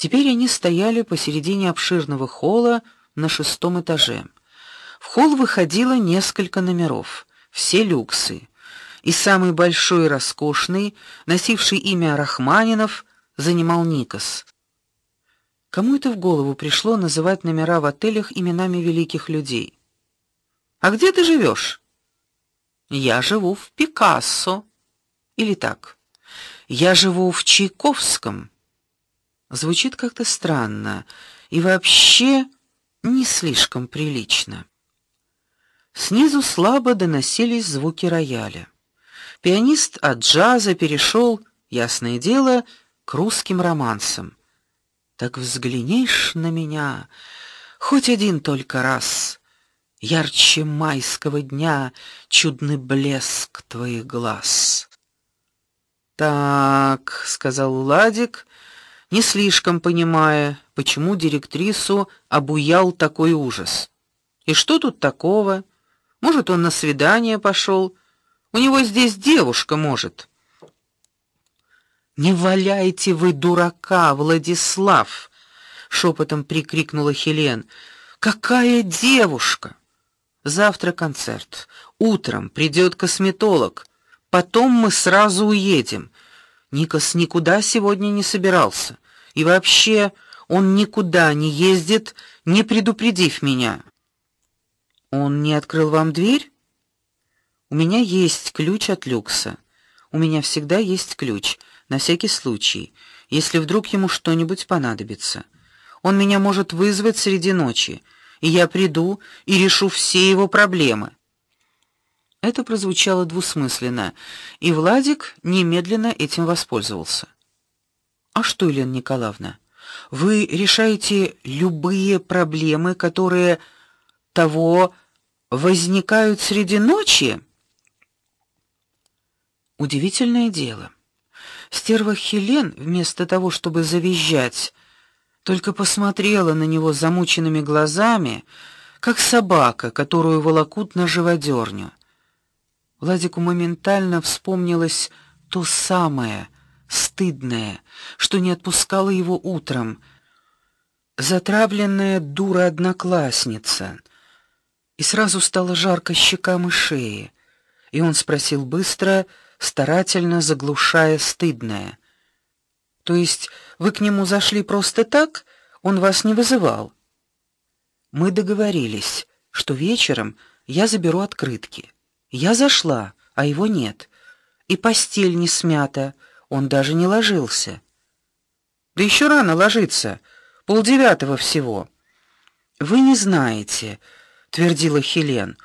Теперь они стояли посередине обширного холла на шестом этаже. В холл выходило несколько номеров, все люксы. И самый большой роскошный, носивший имя Рахманинов, занимал Никос. Кому это в голову пришло называть номера в отелях именами великих людей? А где ты живешь? Я живу в Пикассо. Или так. Я живу в Чайковском. Звучит как-то странно и вообще не слишком прилично. Снизу слабо доносились звуки рояля. Пианист от джаза перешел, ясное дело, к русским романсам. Так взглянешь на меня хоть один только раз, ярче майского дня чудный блеск твоих глаз. Так, сказал Ладик, не слишком понимая, почему директрису обуял такой ужас. И что тут такого? Может, он на свидание пошел? У него здесь девушка, может. Не валяйте вы дурака, Владислав, шепотом прикрикнула Хелен. Какая девушка? Завтра концерт. Утром придет косметолог. Потом мы сразу уедем. Никос никуда сегодня не собирался. И вообще, он никуда не ездит, не предупредив меня. Он не открыл вам дверь? У меня есть ключ от люкса. У меня всегда есть ключ на всякий случай, если вдруг ему что-нибудь понадобится. Он меня может вызвать среди ночи, и я приду и решу все его проблемы. Это прозвучало двусмысленно, и Владик немедленно этим воспользовался. А что, Елена Николаевна, вы решаете любые проблемы, которые того возникают среди ночи? Удивительное дело. Стерва Хелен вместо того, чтобы завизжать, только посмотрела на него замученными глазами, как собака, которую волокут на живодерню. Владику моментально вспомнилось то самое стыдное, что не отпускало его утром. Затравленная дура одноклассница. И сразу стало жарко щекам и шее. И он спросил быстро, старательно заглушая стыдное: "То есть вы к нему зашли просто так? Он вас не вызывал?" Мы договорились, что вечером я заберу открытки. Я зашла, а его нет. И постель не смята, он даже не ложился. Да еще рано ложиться, полдевятого всего. Вы не знаете, твердила Хелен.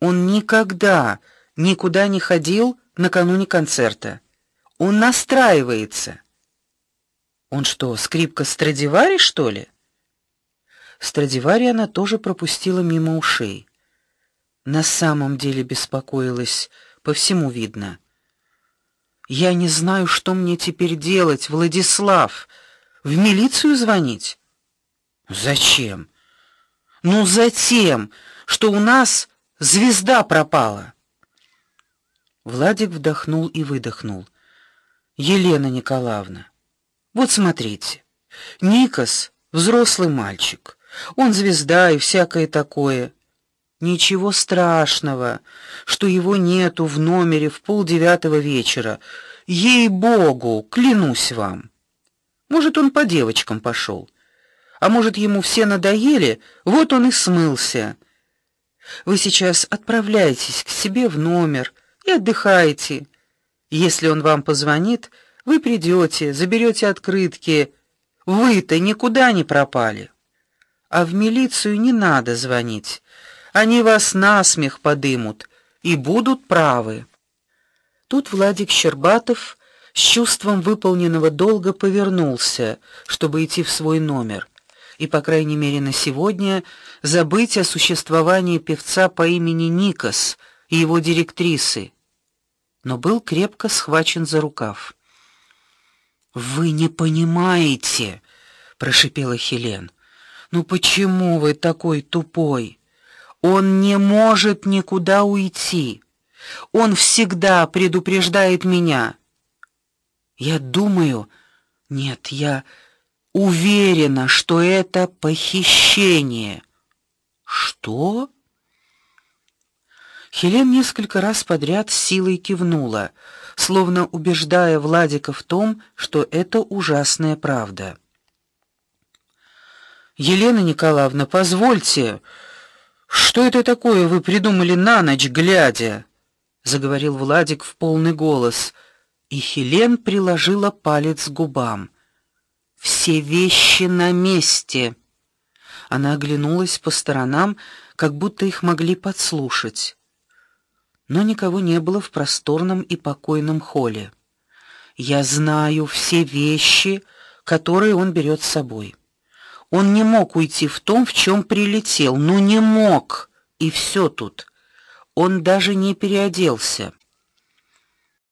Он никогда никуда не ходил накануне концерта. Он настраивается. Он что, скрипка Страдивари, что ли? Страдивари она тоже пропустила мимо ушей. На самом деле беспокоилась, по всему видно. Я не знаю, что мне теперь делать, Владислав. В милицию звонить? Зачем? Ну, затем, что у нас звезда пропала. Владик вдохнул и выдохнул. Елена Николаевна, вот смотрите. Никос взрослый мальчик. Он звезда и всякое такое. Ничего страшного, что его нету в номере в полдевятого вечера. Ей-богу, клянусь вам. Может, он по девочкам пошел, А может, ему все надоели, вот он и смылся. Вы сейчас отправляйтесь к себе в номер и отдыхайте. Если он вам позвонит, вы придете, заберете открытки. Вы-то никуда не пропали. А в милицию не надо звонить. Они вас на смех подымут и будут правы. Тут Владик Щербатов с чувством выполненного долга повернулся, чтобы идти в свой номер и по крайней мере на сегодня забыть о существовании певца по имени Никос и его директрисы. Но был крепко схвачен за рукав. Вы не понимаете, прошипела Хелен. Ну почему вы такой тупой? Он не может никуда уйти. Он всегда предупреждает меня. Я думаю, нет, я уверена, что это похищение. Что? Хелен несколько раз подряд силой кивнула, словно убеждая Владика в том, что это ужасная правда. Елена Николаевна, позвольте, что это такое вы придумали на ночь глядя? заговорил Владик в полный голос, и Хелен приложила палец к губам. Все вещи на месте. Она оглянулась по сторонам, как будто их могли подслушать. Но никого не было в просторном и покойном холле. Я знаю все вещи, которые он берет с собой. Он не мог уйти в том, в чем прилетел, ну не мог. И все тут. Он даже не переоделся.